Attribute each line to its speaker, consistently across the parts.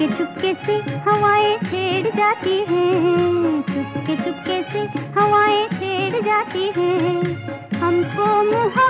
Speaker 1: चुपके चुपके से हवाएँ छेड़ जाती हैं। चुपके चुपके से हवाएँ छेड़ जाती हैं। हमको मुहा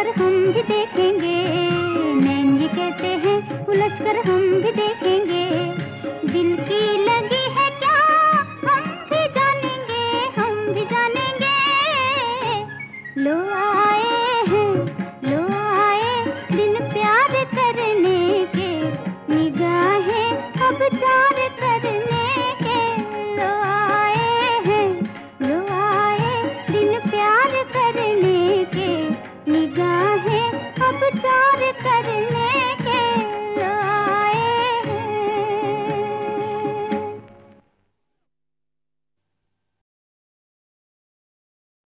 Speaker 1: कर हम भी देखेंगे। नैन ये कहते हैं उलझ कर हम भी देखेंगे।